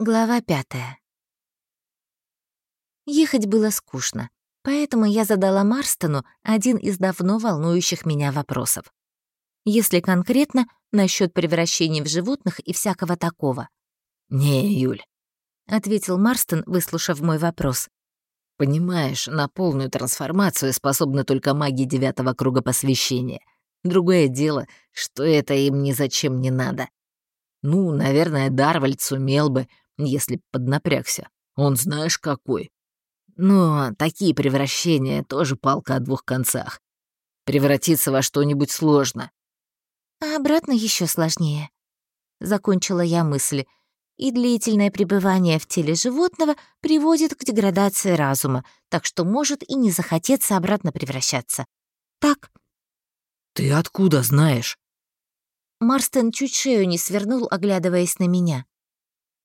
Глава пятая. Ехать было скучно, поэтому я задала Марстону один из давно волнующих меня вопросов. Если конкретно, насчет превращений в животных и всякого такого. «Не, Юль», — ответил Марстон, выслушав мой вопрос. «Понимаешь, на полную трансформацию способны только маги девятого круга посвящения. Другое дело, что это им ни зачем не надо. Ну, наверное, Дарвальд сумел бы, если поднапрягся. Он знаешь какой. Но такие превращения тоже палка о двух концах. Превратиться во что-нибудь сложно. А обратно еще сложнее. Закончила я мысли. И длительное пребывание в теле животного приводит к деградации разума, так что может и не захотеться обратно превращаться. Так. Ты откуда знаешь? Марстон чуть шею не свернул, оглядываясь на меня.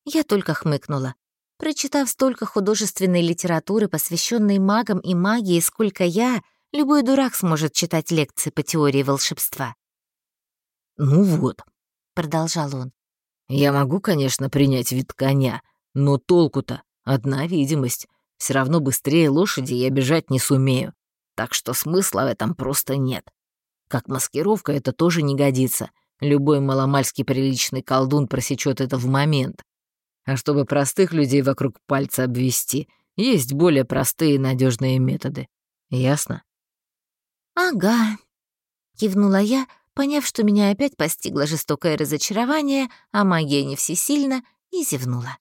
Я только хмыкнула. Прочитав столько художественной литературы, посвященной магам и магии, сколько я, любой дурак сможет читать лекции по теории волшебства. «Ну вот», — продолжал он, — «я могу, конечно, принять вид коня, но толку-то одна видимость. Все равно быстрее лошади я бежать не сумею, так что смысла в этом просто нет. Как маскировка это тоже не годится. Любой маломальски приличный колдун просечет это в момент. А чтобы простых людей вокруг пальца обвести, есть более простые и надежные методы. Ясно? «Ага», — кивнула я, поняв, что меня опять постигло жестокое разочарование, а магия не всесильна, и зевнула.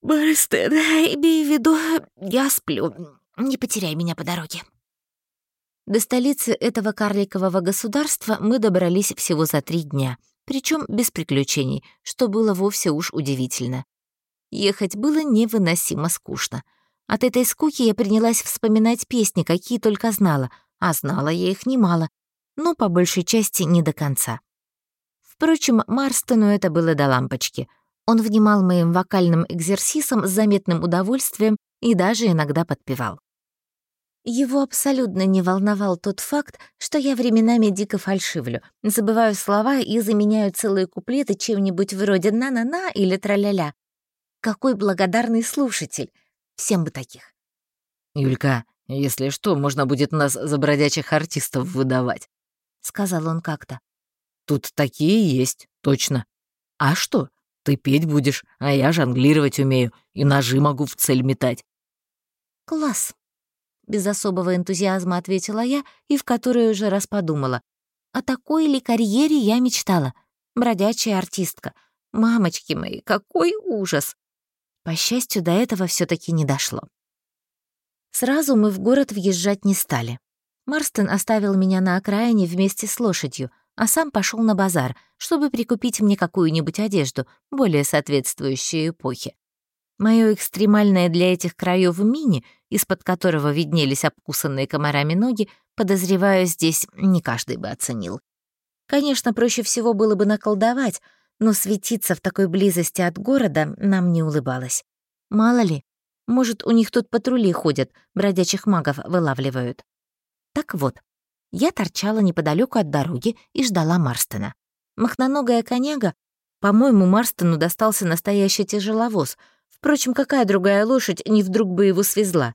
«Барстен, имей в виду, я сплю. Не потеряй меня по дороге». До столицы этого карликового государства мы добрались всего за три дня — причем без приключений, что было вовсе уж удивительно. Ехать было невыносимо скучно. От этой скуки я принялась вспоминать песни, какие только знала, а знала я их немало, но по большей части не до конца. Впрочем, Марстону это было до лампочки. Он внимал моим вокальным экзерсисам с заметным удовольствием и даже иногда подпевал. Его абсолютно не волновал тот факт, что я временами дико фальшивлю, забываю слова и заменяю целые куплеты чем-нибудь вроде «на-на-на» или «тра-ля-ля». Какой благодарный слушатель! Всем бы таких. «Юлька, если что, можно будет нас за бродячих артистов выдавать», — сказал он как-то. «Тут такие есть, точно. А что? Ты петь будешь, а я жонглировать умею и ножи могу в цель метать». «Класс», без особого энтузиазма ответила я и в которой уже раз подумала. О такой ли карьере я мечтала? Бродячая артистка. Мамочки мои, какой ужас! По счастью, до этого все таки не дошло. Сразу мы в город въезжать не стали. Марстон оставил меня на окраине вместе с лошадью, а сам пошел на базар, чтобы прикупить мне какую-нибудь одежду, более соответствующую эпохе. Моё экстремальное для этих краев мини, из-под которого виднелись обкусанные комарами ноги, подозреваю, здесь не каждый бы оценил. Конечно, проще всего было бы наколдовать, но светиться в такой близости от города нам не улыбалось. Мало ли, может, у них тут патрули ходят, бродячих магов вылавливают. Так вот, я торчала неподалеку от дороги и ждала Марстона. Махноногая коняга, по-моему, Марстону достался настоящий тяжеловоз — Впрочем, какая другая лошадь не вдруг бы его свезла?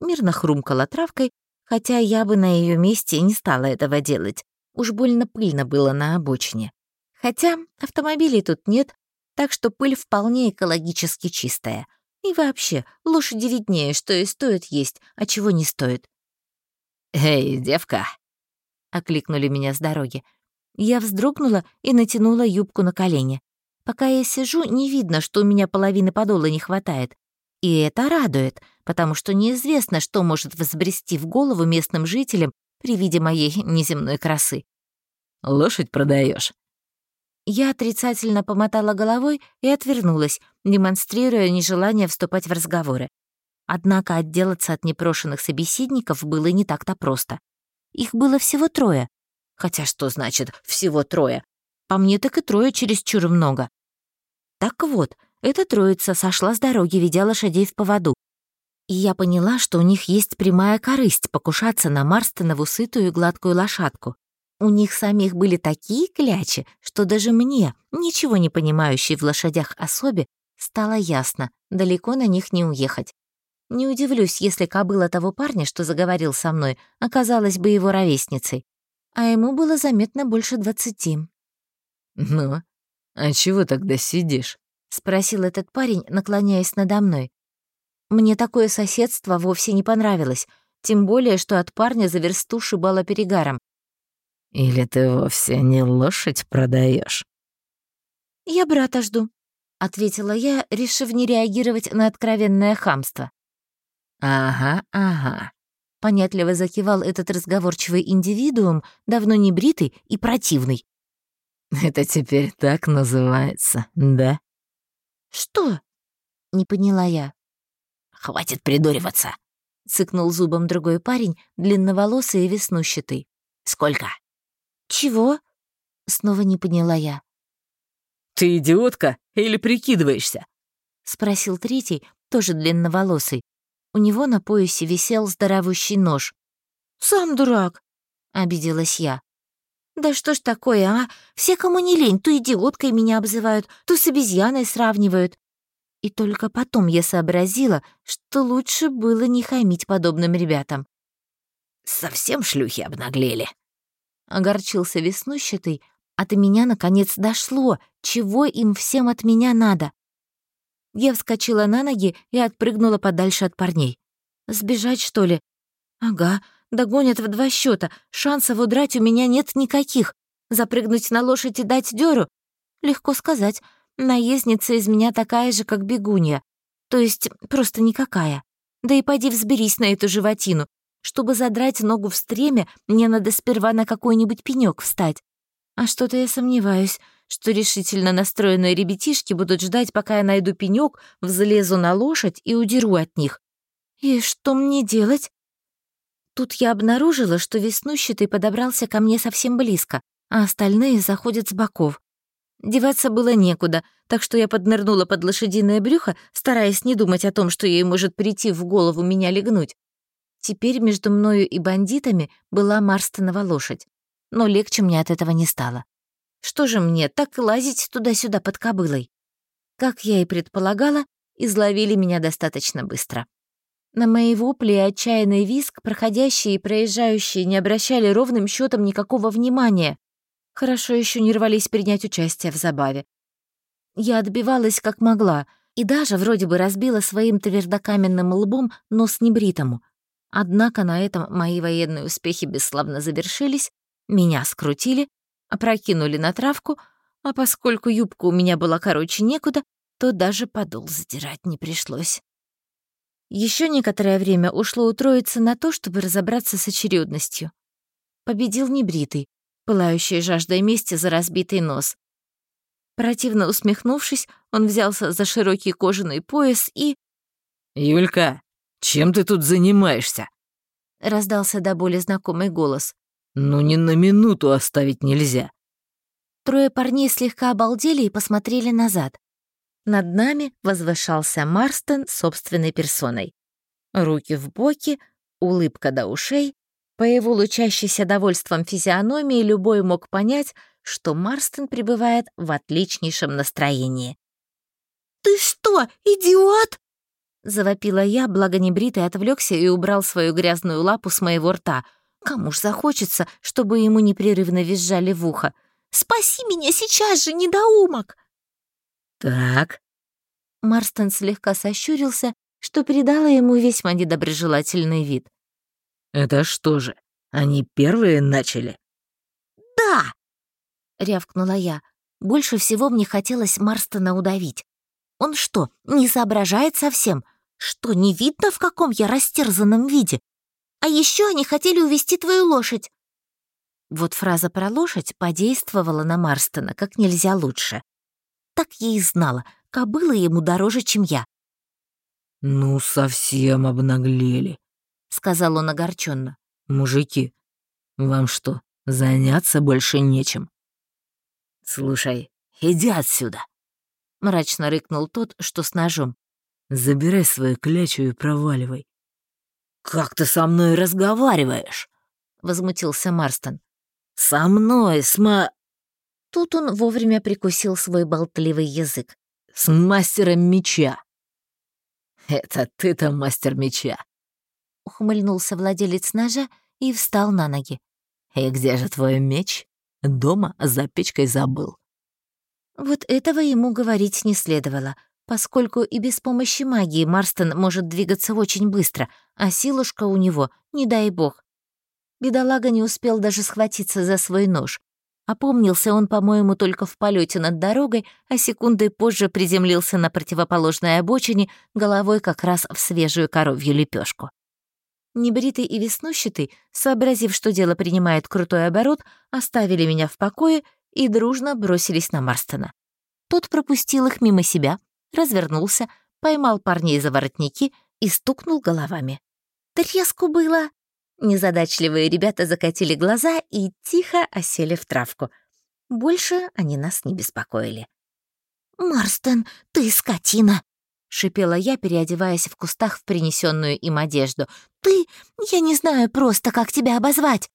Мирно хрумкала травкой, хотя я бы на ее месте не стала этого делать. Уж больно пыльно было на обочине. Хотя автомобилей тут нет, так что пыль вполне экологически чистая. И вообще, лошади виднее, что и стоит есть, а чего не стоит. «Эй, девка!» — окликнули меня с дороги. Я вздрогнула и натянула юбку на колени. Пока я сижу, не видно, что у меня половины подола не хватает. И это радует, потому что неизвестно, что может взбрести в голову местным жителям при виде моей неземной красы. «Лошадь продаешь? Я отрицательно помотала головой и отвернулась, демонстрируя нежелание вступать в разговоры. Однако отделаться от непрошенных собеседников было не так-то просто. Их было всего трое. Хотя что значит «всего трое»? По мне так и трое чересчур много. Так вот, эта троица сошла с дороги, ведя лошадей в поводу. И я поняла, что у них есть прямая корысть покушаться на Марстонову сытую и гладкую лошадку. У них самих были такие клячи, что даже мне, ничего не понимающей в лошадях особе, стало ясно, далеко на них не уехать. Не удивлюсь, если кобыла того парня, что заговорил со мной, оказалась бы его ровесницей. А ему было заметно больше двадцати. «Ну, а чего тогда сидишь?» — спросил этот парень, наклоняясь надо мной. Мне такое соседство вовсе не понравилось, тем более, что от парня за версту шибало перегаром. Или ты вовсе не лошадь продаешь? «Я брата жду», — ответила я, решив не реагировать на откровенное хамство. «Ага, ага», — понятливо закивал этот разговорчивый индивидуум, давно не бритый и противный. «Это теперь так называется, да?» «Что?» — не поняла я. «Хватит придуриваться», — цыкнул зубом другой парень, длинноволосый и веснущатый. «Сколько?» «Чего?» — снова не поняла я. «Ты идиотка или прикидываешься?» — спросил третий, тоже длинноволосый. У него на поясе висел здоровущий нож. «Сам дурак!» — обиделась я. «Да что ж такое, а? Все, кому не лень, то идиоткой меня обзывают, то с обезьяной сравнивают. И только потом я сообразила, что лучше было не хамить подобным ребятам. «Совсем шлюхи обнаглели», Огорчился веснущатый, а до меня наконец дошло, чего им всем от меня надо. Я вскочила на ноги и отпрыгнула подальше от парней. Сбежать, что ли? Ага, догонят в два счета. Шансов удрать у меня нет никаких. Запрыгнуть на лошадь и дать дёру? Легко сказать. Наездница из меня такая же, как бегунья. То есть просто никакая. Да и пойди взберись на эту животину. Чтобы задрать ногу в стреме, мне надо сперва на какой-нибудь пенёк встать. А что-то я сомневаюсь, что решительно настроенные ребятишки будут ждать, пока я найду пенёк, взлезу на лошадь и удеру от них. И что мне делать? Тут я обнаружила, что веснущатый подобрался ко мне совсем близко, а остальные заходят с боков. Деваться было некуда, так что я поднырнула под лошадиное брюхо, стараясь не думать о том, что ей может прийти в голову меня легнуть. Теперь между мною и бандитами была Марстонова лошадь. Но легче мне от этого не стало. Что же мне, так лазить туда-сюда под кобылой? Как я и предполагала, изловили меня достаточно быстро. На мои вопли и отчаянный виск проходящие и проезжающие не обращали ровным счетом никакого внимания. Хорошо еще не рвались принять участие в забаве. Я отбивалась как могла и даже вроде бы разбила своим твердокаменным лбом нос небритому. Однако на этом мои военные успехи бесславно завершились, меня скрутили, опрокинули на травку, а поскольку юбка у меня была короче некуда, то даже подол задирать не пришлось. Еще некоторое время ушло у троицы на то, чтобы разобраться с очередностью. Победил небритый, пылающий жаждой мести за разбитый нос. Противно усмехнувшись, он взялся за широкий кожаный пояс и... «Юлька, чем ты тут занимаешься?» Раздался до боли знакомый голос. «Ну ни на минуту оставить нельзя». Трое парней слегка обалдели и посмотрели назад. Над нами возвышался Марстон собственной персоной. Руки в боки, улыбка до ушей. По его лучащейся довольством физиономии любой мог понять, что Марстон пребывает в отличнейшем настроении. «Ты что, идиот?» Завопила я, благо небритый отвлекся и убрал свою грязную лапу с моего рта. Кому ж захочется, чтобы ему непрерывно визжали в ухо. «Спаси меня сейчас же, недоумок!» «Так». Марстон слегка сощурился, что придало ему весьма недоброжелательный вид. «Это что же, они первые начали?» «Да!» — рявкнула я. Больше всего мне хотелось Марстона удавить. Он что, не соображает совсем? Что, не видно, в каком я растерзанном виде? А еще они хотели увести твою лошадь. Вот фраза про лошадь подействовала на Марстона как нельзя лучше. Так я и знала, кобыла ему дороже, чем я. «Ну, совсем обнаглели», — сказал он огорченно. «Мужики, вам что, заняться больше нечем?» «Слушай, иди отсюда», — мрачно рыкнул тот, что с ножом. Забирай свою клячу и проваливай». «Как ты со мной разговариваешь?» — возмутился Марстон. Со мной, сма...» Тут он вовремя прикусил свой болтливый язык. «С мастером меча». «Это ты-то мастер меча», — ухмыльнулся владелец ножа и встал на ноги. «И где же твой меч? Дома за печкой забыл». Вот этого ему говорить не следовало, поскольку и без помощи магии Марстон может двигаться очень быстро, а силушка у него, не дай бог. Бедолага не успел даже схватиться за свой нож. Опомнился он, по-моему, только в полете над дорогой, а секундой позже приземлился на противоположной обочине, головой как раз в свежую коровью лепешку. Небритый и веснущатый, сообразив, что дело принимает крутой оборот, оставили меня в покое и дружно бросились на Марстона. Тот пропустил их мимо себя, развернулся, поймал парней за воротники и стукнул головами. Треску было! Незадачливые ребята закатили глаза и тихо осели в травку. Больше они нас не беспокоили. «Марстон, ты скотина!» — шипела я, переодеваясь в кустах в принесенную им одежду. «Ты... я не знаю просто, как тебя обозвать!»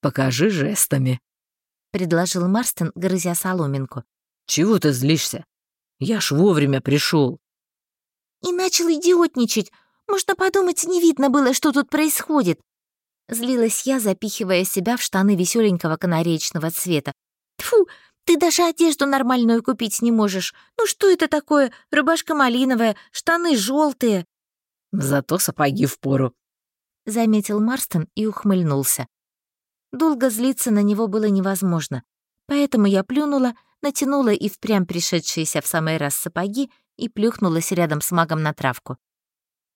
«Покажи жестами», — предложил Марстон, грызя соломинку. «Чего ты злишься? Я ж вовремя пришел. «И начал идиотничать. Можно подумать, не видно было, что тут происходит. Злилась я, запихивая себя в штаны веселенького канареечного цвета. Тфу, ты даже одежду нормальную купить не можешь. Ну что это такое? Рубашка малиновая, штаны желтые. Зато сапоги в пору. Заметил Марстон и ухмыльнулся. Долго злиться на него было невозможно, поэтому я плюнула, натянула и впрямь пришедшиеся в самый раз сапоги и плюхнулась рядом с магом на травку.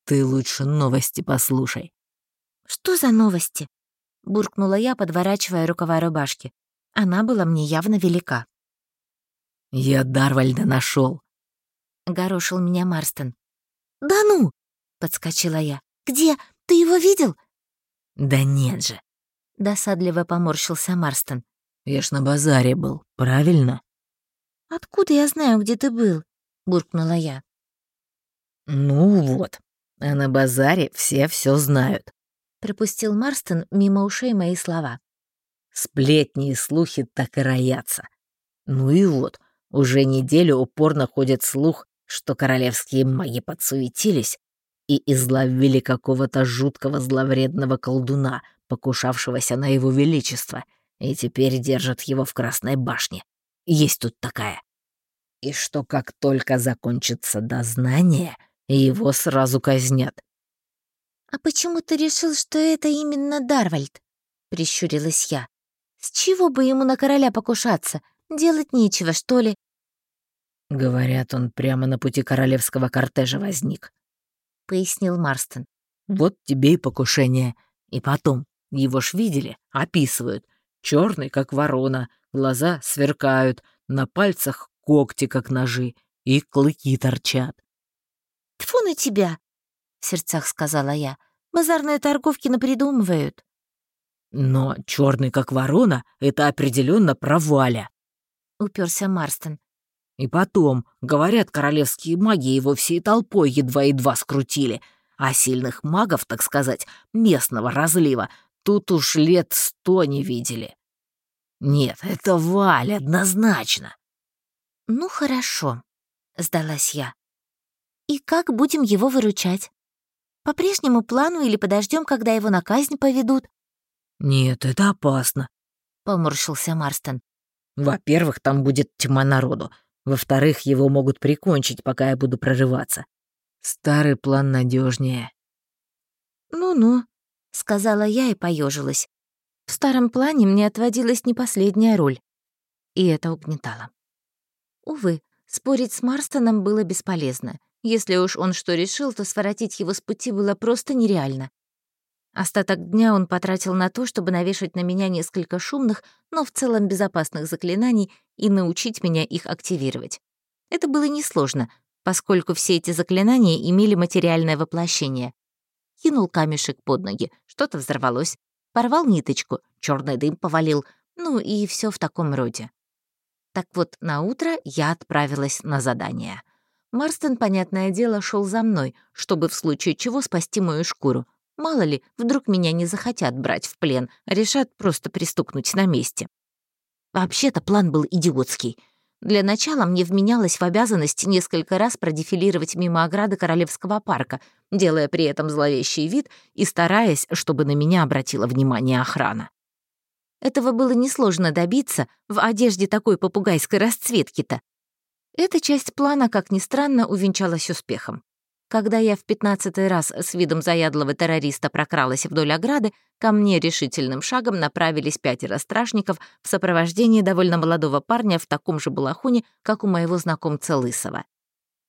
«Ты лучше новости послушай», «Что за новости?» — буркнула я, подворачивая рукава рубашки. Она была мне явно велика. «Я Дарвальда нашел, горошил меня Марстон. «Да ну!» — подскочила я. «Где? Ты его видел?» «Да нет же!» — досадливо поморщился Марстон. «Я ж на базаре был, правильно?» «Откуда я знаю, где ты был?» — буркнула я. «Ну вот, а на базаре все все знают пропустил Марстон мимо ушей мои слова. Сплетни и слухи так и роятся. Ну и вот, уже неделю упорно ходит слух, что королевские маги подсуетились и изловили какого-то жуткого зловредного колдуна, покушавшегося на его величество, и теперь держат его в Красной башне. Есть тут такая. И что как только закончится дознание, его сразу казнят. «А почему ты решил, что это именно Дарвальд?» — прищурилась я. «С чего бы ему на короля покушаться? Делать нечего, что ли?» «Говорят, он прямо на пути королевского кортежа возник», — пояснил Марстон. «Вот тебе и покушение. И потом, его ж видели, описывают. Черный, как ворона, глаза сверкают, на пальцах когти, как ножи, и клыки торчат». «Тьфу на тебя!» — в сердцах сказала я. «Базарные торговки напридумывают». «Но черный как ворона — это определенно проваля», — уперся Марстон. «И потом, говорят, королевские маги его всей толпой едва-едва скрутили, а сильных магов, так сказать, местного разлива, тут уж лет сто не видели. Нет, это Валь, однозначно». «Ну, хорошо», — сдалась я. «И как будем его выручать?» По прежнему плану или подождем, когда его на казнь поведут?» «Нет, это опасно», — поморщился Марстон. «Во-первых, там будет тьма народу. Во-вторых, его могут прикончить, пока я буду прорываться. Старый план надежнее. «Ну-ну», — сказала я и поежилась. В старом плане мне отводилась не последняя роль. И это угнетало. Увы, спорить с Марстоном было бесполезно. Если уж он что решил, то своротить его с пути было просто нереально. Остаток дня он потратил на то, чтобы навешать на меня несколько шумных, но в целом безопасных заклинаний и научить меня их активировать. Это было несложно, поскольку все эти заклинания имели материальное воплощение. Кинул камешек под ноги, что-то взорвалось, порвал ниточку, черный дым повалил, ну и все в таком роде. Так вот, на утро я отправилась на задание — Марстон, понятное дело, шел за мной, чтобы в случае чего спасти мою шкуру. Мало ли, вдруг меня не захотят брать в плен, а решат просто пристукнуть на месте. Вообще-то план был идиотский. Для начала мне вменялось в обязанность несколько раз продефилировать мимо ограды Королевского парка, делая при этом зловещий вид и стараясь, чтобы на меня обратила внимание охрана. Этого было несложно добиться в одежде такой попугайской расцветки-то. Эта часть плана, как ни странно, увенчалась успехом. Когда я в пятнадцатый раз с видом заядлого террориста прокралась вдоль ограды, ко мне решительным шагом направились пятеро стражников в сопровождении довольно молодого парня в таком же балахоне, как у моего знакомца Лысого.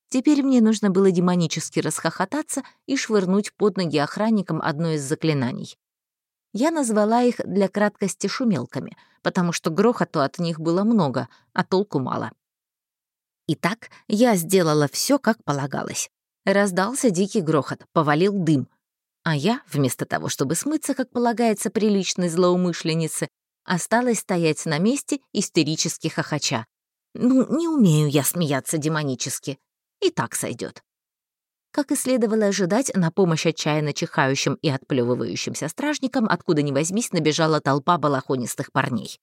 Теперь мне нужно было демонически расхохотаться и швырнуть под ноги охранникам одно из заклинаний. Я назвала их для краткости шумелками, потому что грохоту от них было много, а толку мало. Итак, я сделала все, как полагалось. Раздался дикий грохот, повалил дым. А я, вместо того, чтобы смыться, как полагается приличной злоумышленнице, осталась стоять на месте, истерически хохоча. Ну, не умею я смеяться демонически. И так сойдет. Как и следовало ожидать, на помощь отчаянно чихающим и отплевывающимся стражникам откуда ни возьмись набежала толпа балахонистых парней.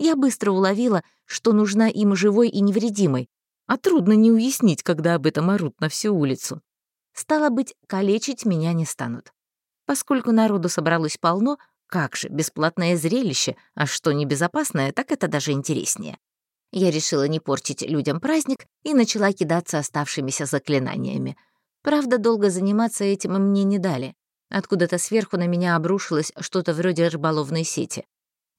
Я быстро уловила, что нужна им живой и невредимой, а трудно не уяснить, когда об этом орут на всю улицу. Стало быть, калечить меня не станут. Поскольку народу собралось полно, как же, бесплатное зрелище, а что небезопасное, так это даже интереснее. Я решила не портить людям праздник и начала кидаться оставшимися заклинаниями. Правда, долго заниматься этим мне не дали. Откуда-то сверху на меня обрушилось что-то вроде рыболовной сети.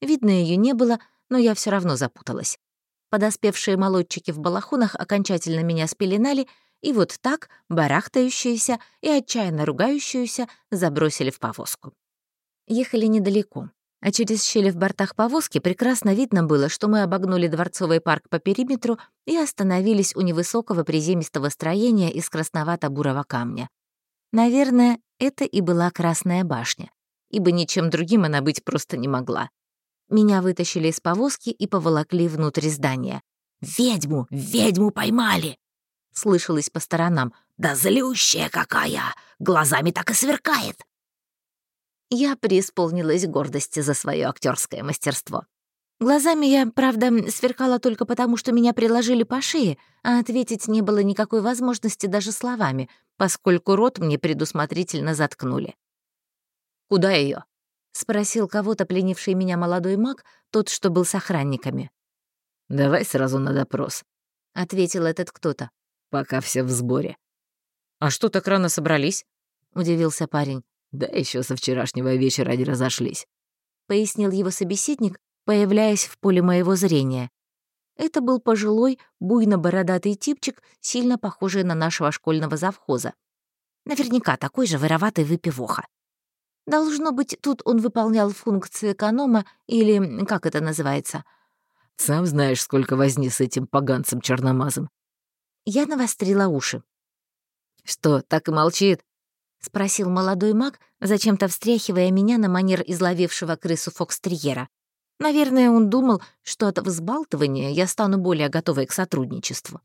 Видно, ее не было, но я все равно запуталась. Подоспевшие молодчики в балахонах окончательно меня спеленали, и вот так, барахтающуюся и отчаянно ругающуюся, забросили в повозку. Ехали недалеко, а через щели в бортах повозки прекрасно видно было, что мы обогнули дворцовый парк по периметру и остановились у невысокого приземистого строения из красновато-бурого камня. Наверное, это и была Красная башня, ибо ничем другим она быть просто не могла. Меня вытащили из повозки и поволокли внутрь здания. «Ведьму! Ведьму поймали!» Слышалось по сторонам. «Да злющая какая! Глазами так и сверкает!» Я преисполнилась гордости за свое актерское мастерство. Глазами я, правда, сверкала только потому, что меня приложили по шее, а ответить не было никакой возможности даже словами, поскольку рот мне предусмотрительно заткнули. «Куда ее? — спросил кого-то пленивший меня молодой маг, тот, что был с охранниками. «Давай сразу на допрос», — ответил этот кто-то. «Пока все в сборе». «А что так рано собрались?» — удивился парень. «Да еще со вчерашнего вечера они разошлись», — пояснил его собеседник, появляясь в поле моего зрения. Это был пожилой, буйно-бородатый типчик, сильно похожий на нашего школьного завхоза. Наверняка такой же вороватый выпивоха. Должно быть, тут он выполнял функции эконома или как это называется. Сам знаешь, сколько возни с этим поганцем черномазом. Я навострила уши. «Что, так и молчит?» — спросил молодой маг, зачем-то встряхивая меня на манер изловившего крысу фокстерьера. Наверное, он думал, что от взбалтывания я стану более готовой к сотрудничеству.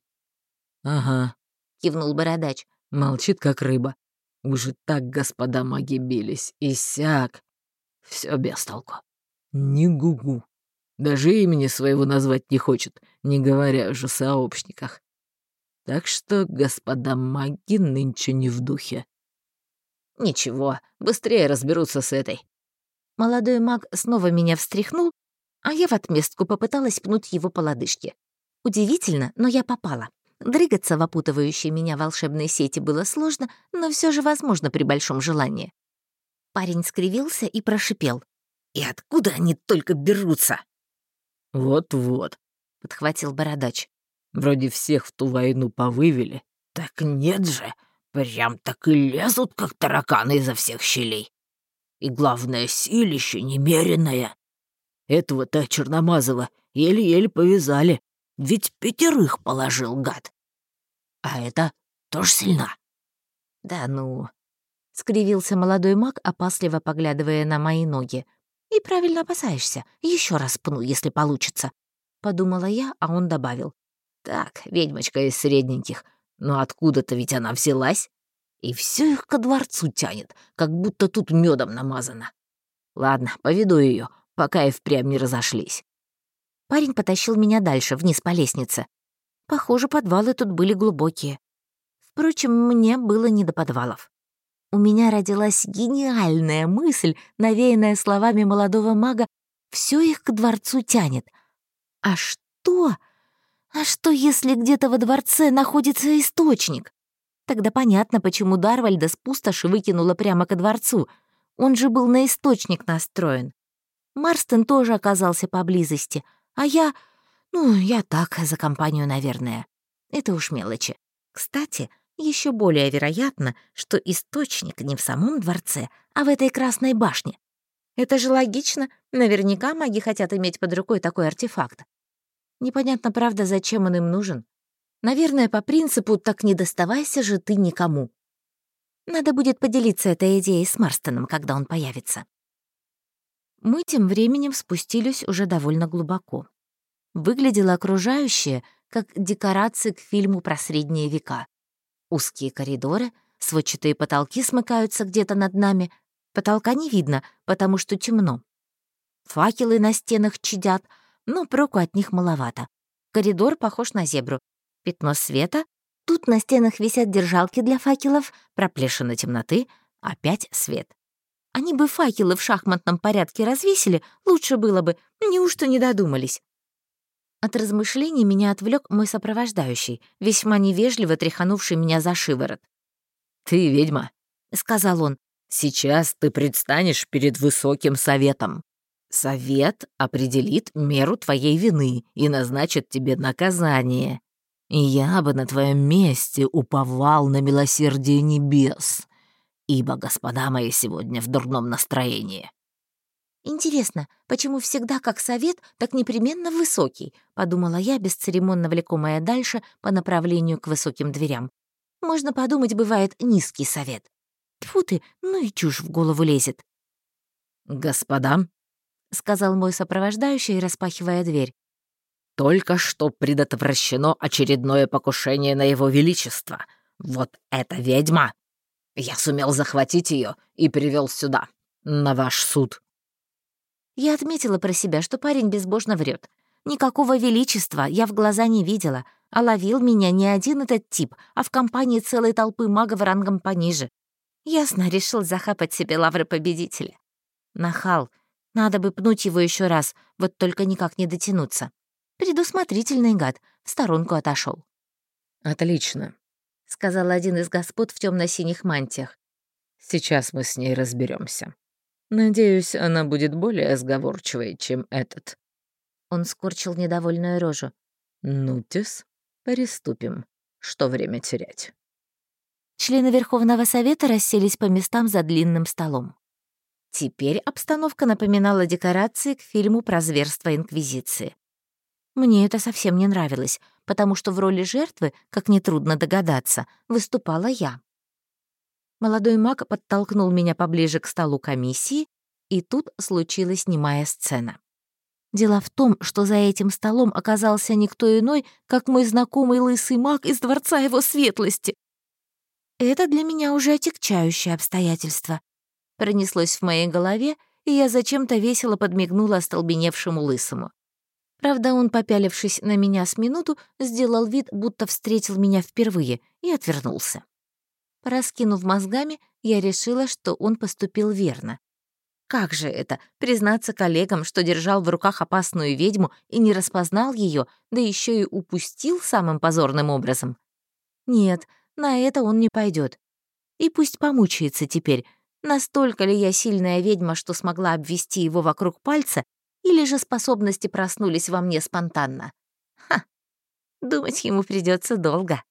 «Ага», — кивнул бородач. «Молчит, как рыба. Уже так господа маги бились, и сяк. Все без толку. Не гугу. Даже имени своего назвать не хочет, не говоря уже о сообщниках. Так что господа маги нынче не в духе. Ничего, быстрее разберутся с этой. Молодой маг снова меня встряхнул, а я в отместку попыталась пнуть его по лодыжке. Удивительно, но я попала. Дрыгаться в опутывающей меня волшебной сети было сложно, но все же возможно при большом желании. Парень скривился и прошипел. «И откуда они только берутся?» «Вот-вот», — подхватил бородач. «Вроде всех в ту войну повывели. Так нет же, прям так и лезут, как тараканы изо всех щелей. И главное, силище немеренное. Этого-то Черномазова еле-еле повязали, ведь пятерых положил гад. А это тоже сильно. Да ну. Скривился молодой маг, опасливо поглядывая на мои ноги. И правильно опасаешься. Еще раз пну, если получится. Подумала я, а он добавил. Так, ведьмочка из средненьких. Но откуда-то ведь она взялась. И все их ко дворцу тянет, как будто тут медом намазано. Ладно, поведу ее, пока и впрямь не разошлись. Парень потащил меня дальше, вниз по лестнице. Похоже, подвалы тут были глубокие. Впрочем, мне было не до подвалов. У меня родилась гениальная мысль, навеянная словами молодого мага «все их к дворцу тянет». А что? А что, если где-то во дворце находится источник? Тогда понятно, почему Дарвальда с пустоши выкинула прямо ко дворцу. Он же был на источник настроен. Марстон тоже оказался поблизости, а я... Ну, я так, за компанию, наверное. Это уж мелочи. Кстати, еще более вероятно, что источник не в самом дворце, а в этой красной башне. Это же логично. Наверняка маги хотят иметь под рукой такой артефакт. Непонятно, правда, зачем он им нужен. Наверное, по принципу «так не доставайся же ты никому». Надо будет поделиться этой идеей с Марстоном, когда он появится. Мы тем временем спустились уже довольно глубоко. Выглядело окружающее, как декорации к фильму про средние века. Узкие коридоры, сводчатые потолки смыкаются где-то над нами. Потолка не видно, потому что темно. Факелы на стенах чадят, но проку от них маловато. Коридор похож на зебру. Пятно света. Тут на стенах висят держалки для факелов, проплешины темноты, опять свет. Они бы факелы в шахматном порядке развесили, лучше было бы, неужто не додумались. От размышлений меня отвлек мой сопровождающий, весьма невежливо тряханувший меня за шиворот. «Ты ведьма», — сказал он. «Сейчас ты предстанешь перед высоким советом. Совет определит меру твоей вины и назначит тебе наказание. Я бы на твоем месте уповал на милосердие небес, ибо господа мои сегодня в дурном настроении». «Интересно, почему всегда как совет, так непременно высокий?» — подумала я, бесцеремонно влекомая дальше по направлению к высоким дверям. «Можно подумать, бывает низкий совет. Тьфу ты, ну и чушь в голову лезет». «Господа», — сказал мой сопровождающий, распахивая дверь, «только что предотвращено очередное покушение на его величество. Вот эта ведьма! Я сумел захватить ее и привел сюда, на ваш суд». Я отметила про себя, что парень безбожно врет. Никакого величества я в глаза не видела, а ловил меня не один этот тип, а в компании целой толпы магов рангом пониже. Ясно, решил захапать себе лавры победителя. Нахал. Надо бы пнуть его еще раз, вот только никак не дотянуться. Предусмотрительный гад, в сторонку отошел. «Отлично», — сказал один из господ в темно синих мантиях. «Сейчас мы с ней разберемся. Надеюсь, она будет более сговорчивой, чем этот». Он скорчил недовольную рожу. «Ну-тис, приступим. Что время терять?» Члены Верховного Совета расселись по местам за длинным столом. Теперь обстановка напоминала декорации к фильму про зверство Инквизиции. Мне это совсем не нравилось, потому что в роли жертвы, как нетрудно догадаться, выступала я. Молодой маг подтолкнул меня поближе к столу комиссии, и тут случилась немая сцена. Дело в том, что за этим столом оказался никто иной, как мой знакомый лысый маг из Дворца Его Светлости. Это для меня уже отягчающее обстоятельство. Пронеслось в моей голове, и я зачем-то весело подмигнула остолбеневшему лысому. Правда, он, попялившись на меня с минуту, сделал вид, будто встретил меня впервые, и отвернулся. Раскинув мозгами, я решила, что он поступил верно. Как же это, признаться коллегам, что держал в руках опасную ведьму и не распознал ее, да еще и упустил самым позорным образом? Нет, на это он не пойдет. И пусть помучается теперь, настолько ли я сильная ведьма, что смогла обвести его вокруг пальца, или же способности проснулись во мне спонтанно. Ха, думать ему придется долго.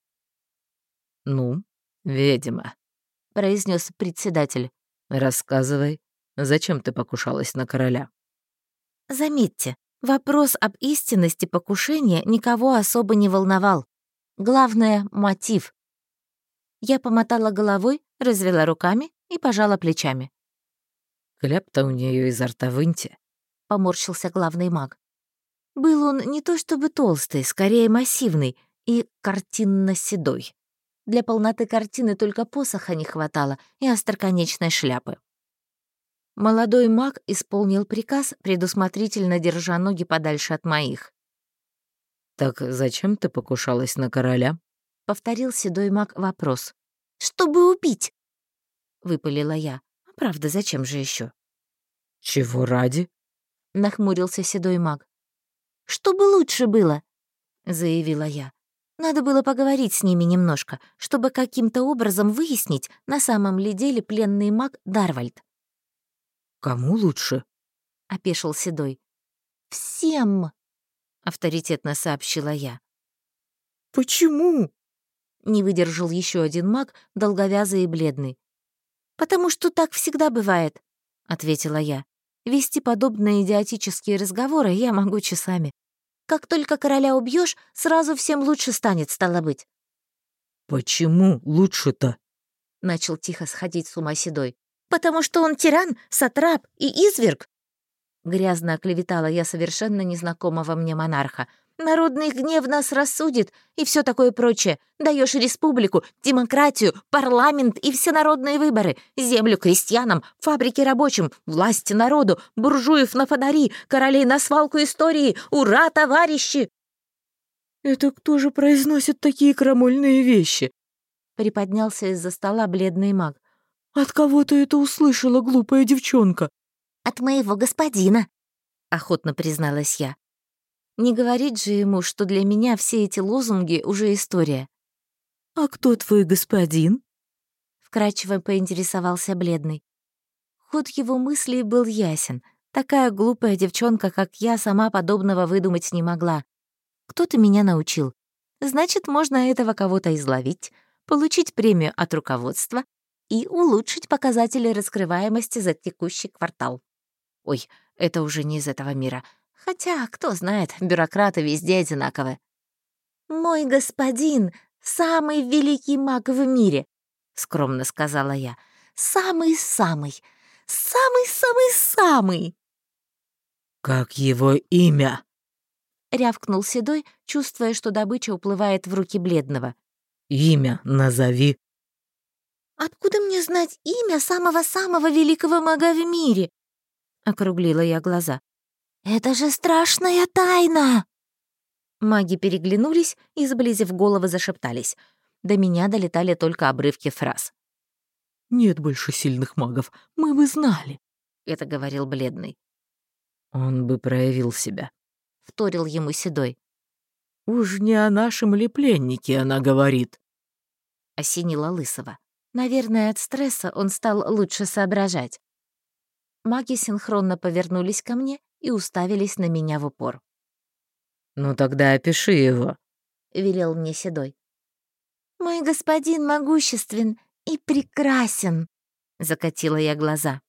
«Ну, «Ведьма», — произнес председатель. «Рассказывай, зачем ты покушалась на короля?» Заметьте, вопрос об истинности покушения никого особо не волновал. Главное — мотив. Я помотала головой, развела руками и пожала плечами. «Кляп-то у нее изо рта выньте», — поморщился главный маг. Был он не то чтобы толстый, скорее массивный и картинно седой. Для полноты картины только посоха не хватало и остроконечной шляпы. Молодой маг исполнил приказ, предусмотрительно держа ноги подальше от моих. «Так зачем ты покушалась на короля?» — повторил седой маг вопрос. «Чтобы убить!» — выпалила я. «А правда, зачем же еще? «Чего ради?» — нахмурился седой маг. «Чтобы лучше было!» — заявила я. Надо было поговорить с ними немножко, чтобы каким-то образом выяснить, на самом ли деле пленный маг Дарвальд. «Кому лучше?» — опешил Седой. «Всем!» — авторитетно сообщила я. «Почему?» — не выдержал еще один маг, долговязый и бледный. «Потому что так всегда бывает», — ответила я. «Вести подобные идиотические разговоры я могу часами. Как только короля убьешь, сразу всем лучше станет, стало быть». «Почему лучше-то?» — начал тихо сходить с ума Седой потому что он тиран, сатрап и изверг. Грязно оклеветала я совершенно незнакомого мне монарха. Народный гнев нас рассудит и все такое прочее. Даешь республику, демократию, парламент и всенародные выборы, землю крестьянам, фабрики рабочим, власть народу, буржуев на фонари, королей на свалку истории. Ура, товарищи! «Это кто же произносит такие крамольные вещи?» Приподнялся из-за стола бледный маг. «От кого ты это услышала, глупая девчонка?» «От моего господина», — охотно призналась я. Не говорить же ему, что для меня все эти лозунги уже история. «А кто твой господин?» Вкрадчиво поинтересовался бледный. Ход его мыслей был ясен. Такая глупая девчонка, как я, сама подобного выдумать не могла. Кто-то меня научил. Значит, можно этого кого-то изловить, получить премию от руководства и улучшить показатели раскрываемости за текущий квартал. Ой, это уже не из этого мира. Хотя, кто знает, бюрократы везде одинаковы. «Мой господин — самый великий маг в мире», — скромно сказала я. «Самый-самый, самый-самый-самый!» «Как его имя?» — рявкнул Седой, чувствуя, что добыча уплывает в руки бледного. «Имя назови». «Откуда мне знать имя самого-самого великого мага в мире?» — округлила я глаза. «Это же страшная тайна!» Маги переглянулись и, сблизив головы, зашептались. До меня долетали только обрывки фраз. «Нет больше сильных магов, мы бы знали», — это говорил бледный. «Он бы проявил себя», — вторил ему седой. «Уж не о нашем ли пленнике она говорит?» — осенила Лысого. Наверное, от стресса он стал лучше соображать. Маги синхронно повернулись ко мне и уставились на меня в упор. «Ну тогда опиши его», — велел мне Седой. «Мой господин могуществен и прекрасен», — закатила я глаза.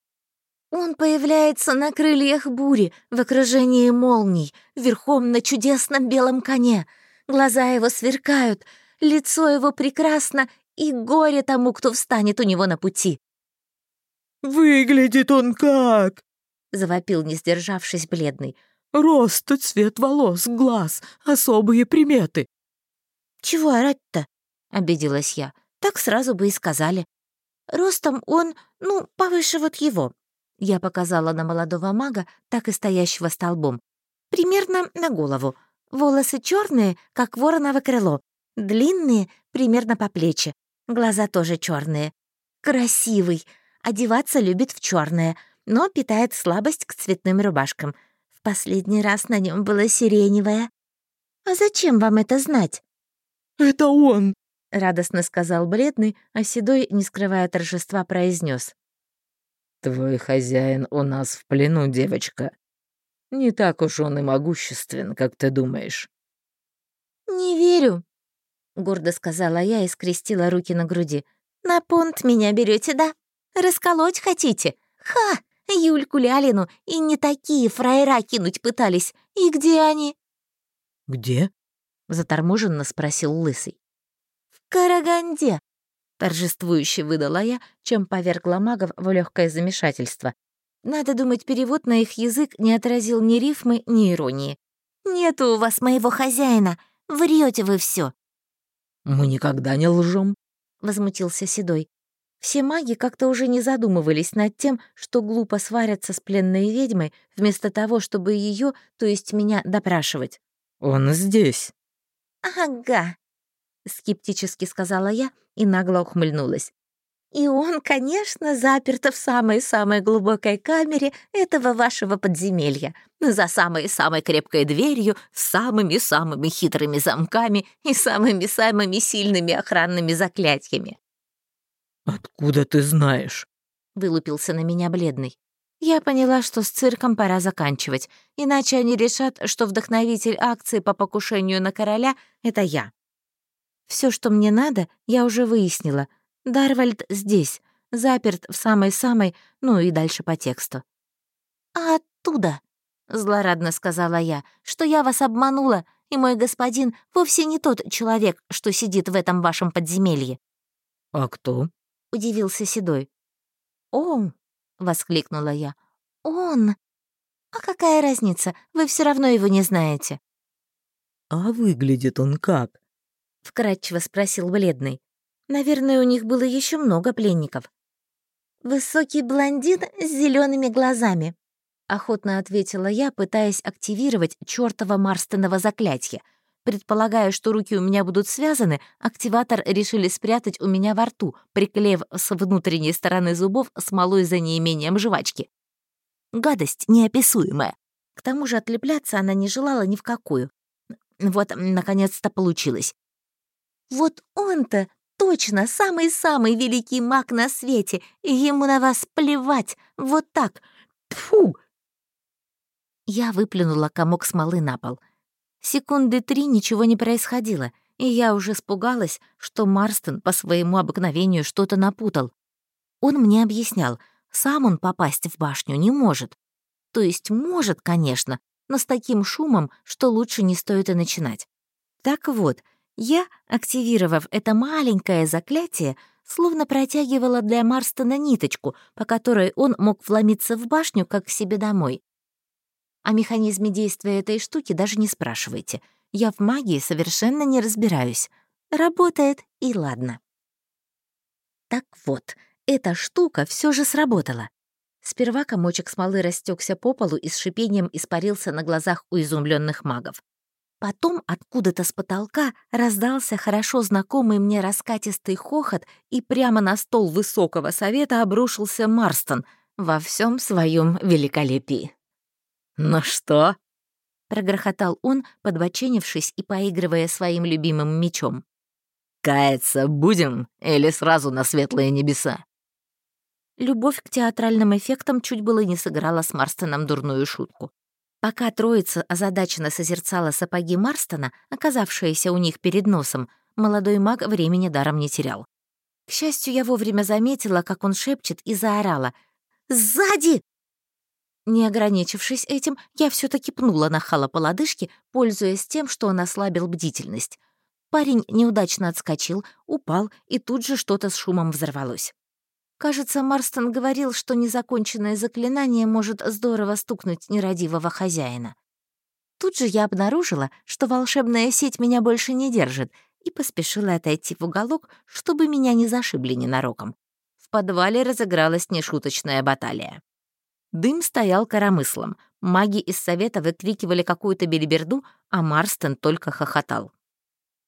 «Он появляется на крыльях бури, в окружении молний, верхом на чудесном белом коне. Глаза его сверкают, лицо его прекрасно и горе тому, кто встанет у него на пути. «Выглядит он как?» — завопил, не сдержавшись, бледный. «Рост, цвет волос, глаз, особые приметы». «Чего орать-то?» — обиделась я. «Так сразу бы и сказали. Ростом он, ну, повыше вот его». Я показала на молодого мага, так и стоящего столбом. Примерно на голову. Волосы черные, как вороново крыло. Длинные, примерно по плечи. Глаза тоже черные. Красивый. Одеваться любит в черное, но питает слабость к цветным рубашкам. В последний раз на нем было сиреневое. «А зачем вам это знать?» «Это он!» — радостно сказал бледный, а седой, не скрывая торжества, произнес: «Твой хозяин у нас в плену, девочка. Не так уж он и могуществен, как ты думаешь». «Не верю», — гордо сказала я и скрестила руки на груди. «На понт меня берете, да? Расколоть хотите? Ха! Юльку Лялину и не такие фраера кинуть пытались. И где они?» «Где?» — заторможенно спросил Лысый. «В Караганде», — торжествующе выдала я, чем повергла магов в легкое замешательство. Надо думать, перевод на их язык не отразил ни рифмы, ни иронии. «Нету у вас моего хозяина! Врете вы все. Мы никогда не лжем, возмутился Седой. Все маги как-то уже не задумывались над тем, что глупо сварятся с пленной ведьмой, вместо того, чтобы ее, то есть меня, допрашивать. «Он здесь». «Ага», — скептически сказала я и нагло ухмыльнулась. «И он, конечно, заперт в самой-самой глубокой камере этого вашего подземелья, за самой-самой крепкой дверью, с самыми-самыми хитрыми замками и самыми-самыми сильными охранными заклятиями. «Откуда ты знаешь?» — вылупился на меня бледный. Я поняла, что с цирком пора заканчивать, иначе они решат, что вдохновитель акции по покушению на короля — это я. Все, что мне надо, я уже выяснила. Дарвальд здесь, заперт в самой-самой, ну и дальше по тексту. «А оттуда?» — злорадно сказала я, что я вас обманула, и мой господин вовсе не тот человек, что сидит в этом вашем подземелье. «А кто?» Удивился Седой. «Он!» — воскликнула я. «Он! А какая разница? Вы все равно его не знаете». «А выглядит он как?» — вкратчиво спросил бледный. Наверное, у них было еще много пленников. «Высокий блондин с зелеными глазами», — охотно ответила я, пытаясь активировать чёртово Марстоново заклятие — Предполагая, что руки у меня будут связаны, активатор решили спрятать у меня во рту, приклеив с внутренней стороны зубов смолой за неимением жвачки. Гадость неописуемая. К тому же отлепляться она не желала ни в какую. Вот, наконец-то получилось. «Вот он-то точно самый-самый великий маг на свете, ему на вас плевать, вот так. Тфу!» Я выплюнула комок смолы на пол — Секунды три ничего не происходило, и я уже испугалась, что Марстон по своему обыкновению что-то напутал. Он мне объяснял, сам он попасть в башню не может. То есть может, конечно, но с таким шумом, что лучше не стоит и начинать. Так вот, я, активировав это маленькое заклятие, словно протягивала для Марстона ниточку, по которой он мог вломиться в башню, как к себе домой. О механизме действия этой штуки даже не спрашивайте. Я в магии совершенно не разбираюсь. Работает, и ладно. Так вот, эта штука все же сработала. Сперва комочек смолы растекся по полу и с шипением испарился на глазах у изумленных магов. Потом откуда-то с потолка раздался хорошо знакомый мне раскатистый хохот, и прямо на стол высокого совета обрушился Марстон во всем своем великолепии. «Ну что?» — прогрохотал он, подбоченившись и поигрывая своим любимым мечом. «Каяться будем или сразу на светлые небеса?» Любовь к театральным эффектам чуть было не сыграла с Марстоном дурную шутку. Пока троица озадаченно созерцала сапоги Марстона, оказавшиеся у них перед носом, молодой маг времени даром не терял. К счастью, я вовремя заметила, как он шепчет и заорала. «Сзади!» Не ограничившись этим, я все таки пнула нахала по лодыжке, пользуясь тем, что он ослабил бдительность. Парень неудачно отскочил, упал, и тут же что-то с шумом взорвалось. Кажется, Марстон говорил, что незаконченное заклинание может здорово стукнуть нерадивого хозяина. Тут же я обнаружила, что волшебная сеть меня больше не держит, и поспешила отойти в уголок, чтобы меня не зашибли ненароком. В подвале разыгралась нешуточная баталия. Дым стоял коромыслом. Маги из совета выкрикивали какую-то белиберду, а Марстон только хохотал.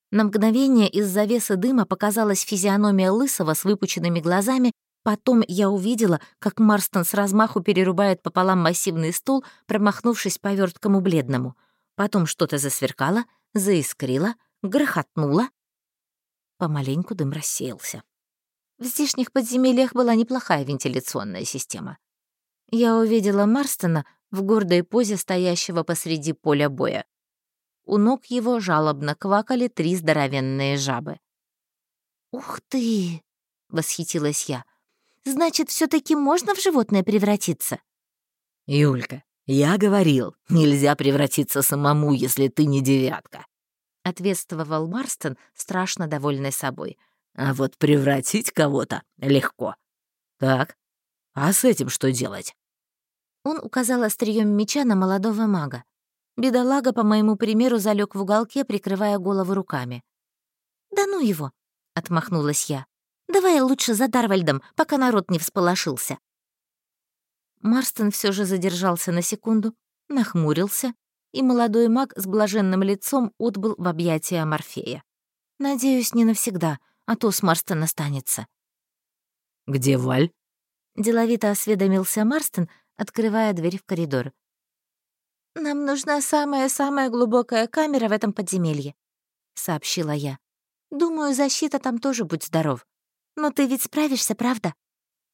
На мгновение из завесы дыма показалась физиономия Лысого с выпученными глазами, потом я увидела, как Марстон с размаху перерубает пополам массивный стул, промахнувшись по верткому бледному. Потом что-то засверкало, заискрило, грохотнуло. Помаленьку дым рассеялся. В здешних подземельях была неплохая вентиляционная система я увидела Марстона в гордой позе стоящего посреди поля боя. У ног его жалобно квакали три здоровенные жабы. «Ух ты!» — восхитилась я. «Значит, все таки можно в животное превратиться?» «Юлька, я говорил, нельзя превратиться самому, если ты не девятка», — ответствовал Марстон, страшно довольный собой. «А вот превратить кого-то легко. Так, а с этим что делать?» Он указал острием меча на молодого мага. Бедолага, по моему примеру, залег в уголке, прикрывая голову руками. «Да ну его!» — отмахнулась я. Давай лучше за Дарвальдом, пока народ не всполошился». Марстон все же задержался на секунду, нахмурился, и молодой маг с блаженным лицом отбыл в объятия Морфея. Надеюсь, не навсегда, а то с Марстон останется. «Где Валь?» — деловито осведомился Марстон, открывая дверь в коридор. «Нам нужна самая-самая глубокая камера в этом подземелье», — сообщила я. «Думаю, защита там тоже будь здоров. Но ты ведь справишься, правда?»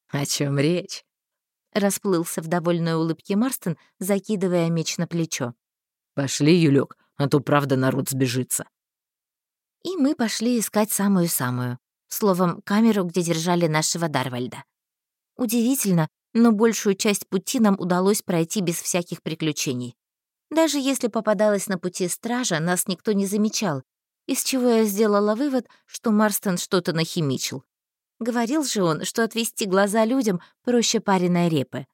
«О чем речь?» — расплылся в довольной улыбке Марстон, закидывая меч на плечо. «Пошли, Юлек, а то правда народ сбежится». И мы пошли искать самую-самую. Словом, камеру, где держали нашего Дарвальда. Удивительно, но большую часть пути нам удалось пройти без всяких приключений. Даже если попадалась на пути стража, нас никто не замечал, из чего я сделала вывод, что Марстон что-то нахимичил. Говорил же он, что отвести глаза людям проще пареной репы.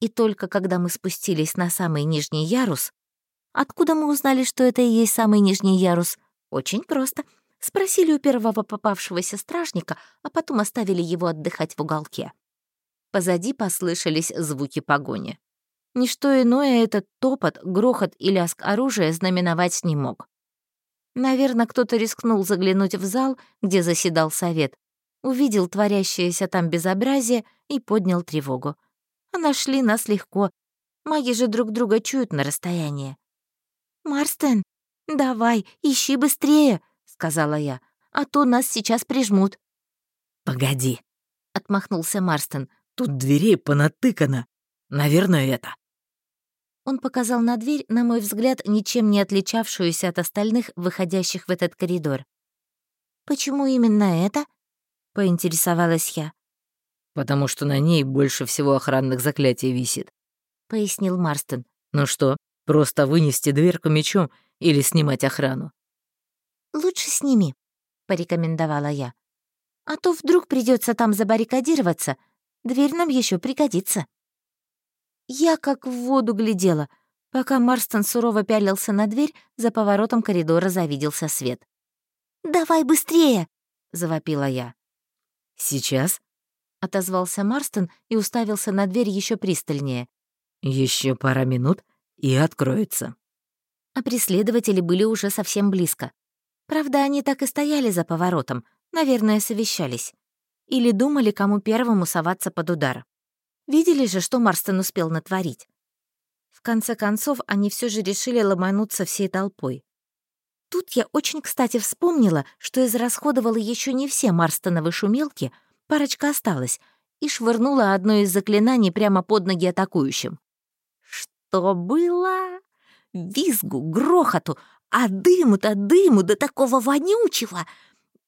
И только когда мы спустились на самый нижний ярус... Откуда мы узнали, что это и есть самый нижний ярус? Очень просто. Спросили у первого попавшегося стражника, а потом оставили его отдыхать в уголке. Позади послышались звуки погони. Ничто иное этот топот, грохот и лязг оружия знаменовать не мог. Наверное, кто-то рискнул заглянуть в зал, где заседал совет, увидел творящееся там безобразие и поднял тревогу. А нашли нас легко. Маги же друг друга чуют на расстоянии. «Марстен, давай, ищи быстрее», — сказала я, «а то нас сейчас прижмут». «Погоди», — отмахнулся Марстен. «Тут дверей понатыкано. Наверное, это». Он показал на дверь, на мой взгляд, ничем не отличавшуюся от остальных, выходящих в этот коридор. «Почему именно это?» — поинтересовалась я. «Потому что на ней больше всего охранных заклятий висит», — пояснил Марстон. «Ну что, просто вынести дверку мечом или снимать охрану?» «Лучше сними», — порекомендовала я. «А то вдруг придется там забаррикадироваться. Дверь нам еще пригодится». Я как в воду глядела. Пока Марстон сурово пялился на дверь, за поворотом коридора завиделся свет. «Давай быстрее!» — завопила я. «Сейчас?» — отозвался Марстон и уставился на дверь еще пристальнее. Еще пара минут, и откроется». А преследователи были уже совсем близко. Правда, они так и стояли за поворотом, наверное, совещались. Или думали, кому первому соваться под удар. Видели же, что Марстон успел натворить. В конце концов, они все же решили ломануться всей толпой. Тут я очень кстати вспомнила, что израсходовала еще не все Марстоновы шумелки, парочка осталась, и швырнула одно из заклинаний прямо под ноги атакующим. Что было? Визгу, грохоту, а дыму-то дыму до такого вонючего!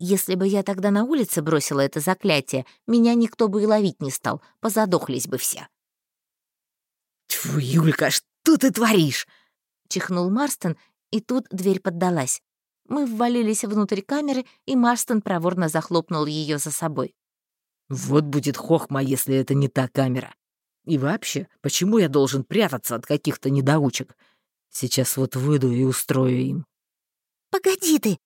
Если бы я тогда на улице бросила это заклятие, меня никто бы и ловить не стал, позадохлись бы все. «Тьфу, Юлька, что ты творишь?» — чихнул Марстон, и тут дверь поддалась. Мы ввалились внутрь камеры, и Марстон проворно захлопнул ее за собой. «Вот будет хохма, если это не та камера. И вообще, почему я должен прятаться от каких-то недоучек? Сейчас вот выйду и устрою им». «Погоди ты!»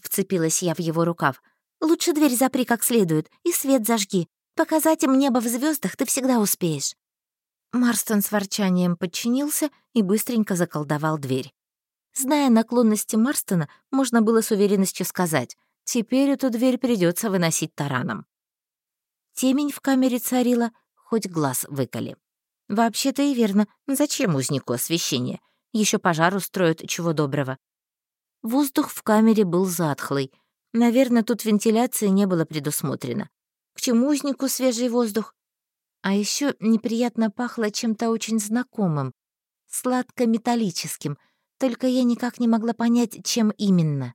Вцепилась я в его рукав. «Лучше дверь запри как следует и свет зажги. Показать им небо в звездах ты всегда успеешь». Марстон с ворчанием подчинился и быстренько заколдовал дверь. Зная наклонности Марстона, можно было с уверенностью сказать, теперь эту дверь придется выносить тараном. Темень в камере царила, хоть глаз выколи. Вообще-то и верно, зачем узнику освещение? Еще пожар устроят, чего доброго. Воздух в камере был затхлый. Наверное, тут вентиляции не было предусмотрено. К чему узнику свежий воздух? А еще неприятно пахло чем-то очень знакомым, сладко-металлическим, только я никак не могла понять, чем именно.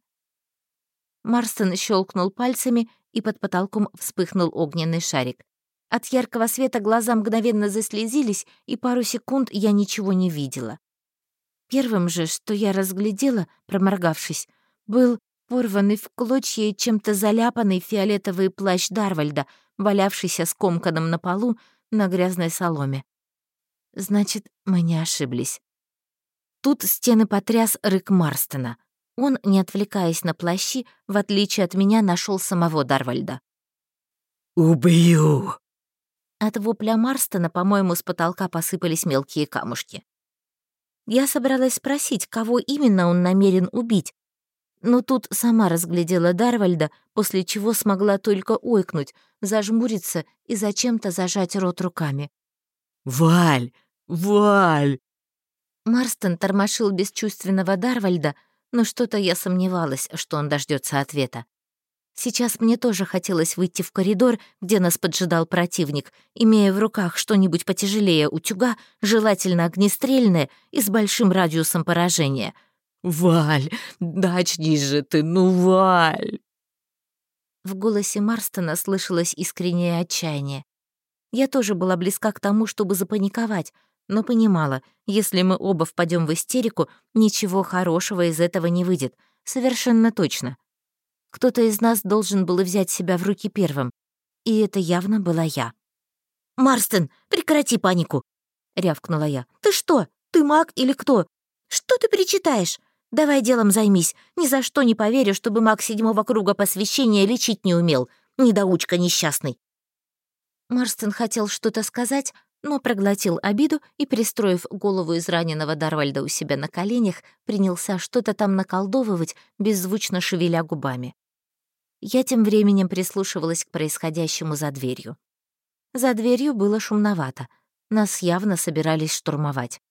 Марстон щелкнул пальцами, и под потолком вспыхнул огненный шарик. От яркого света глаза мгновенно заслезились, и пару секунд я ничего не видела. Первым же, что я разглядела, проморгавшись, был порванный в клочья и чем-то заляпанный фиолетовый плащ Дарвальда, валявшийся скомканным на полу на грязной соломе. Значит, мы не ошиблись. Тут стены потряс рык Марстона. Он, не отвлекаясь на плащи, в отличие от меня, нашел самого Дарвальда. «Убью!» От вопля Марстона, по-моему, с потолка посыпались мелкие камушки. Я собралась спросить, кого именно он намерен убить, но тут сама разглядела Дарвальда, после чего смогла только ойкнуть, зажмуриться и зачем-то зажать рот руками. «Валь! Валь!» Марстон тормошил бесчувственного Дарвальда, но что-то я сомневалась, что он дождется ответа. Сейчас мне тоже хотелось выйти в коридор, где нас поджидал противник, имея в руках что-нибудь потяжелее утюга, желательно огнестрельное и с большим радиусом поражения. «Валь, да очнись же ты, ну, Валь!» В голосе Марстона слышалось искреннее отчаяние. Я тоже была близка к тому, чтобы запаниковать, но понимала, если мы оба впадем в истерику, ничего хорошего из этого не выйдет. Совершенно точно. Кто-то из нас должен был взять себя в руки первым. И это явно была я. «Марстон, прекрати панику!» — рявкнула я. «Ты что? Ты маг или кто? Что ты причитаешь? Давай делом займись. Ни за что не поверю, чтобы маг седьмого круга посвящения лечить не умел. Недоучка несчастный». Марстон хотел что-то сказать, но проглотил обиду и, пристроив голову израненного Дарвальда у себя на коленях, принялся что-то там наколдовывать, беззвучно шевеля губами. Я тем временем прислушивалась к происходящему за дверью. За дверью было шумновато. Нас явно собирались штурмовать.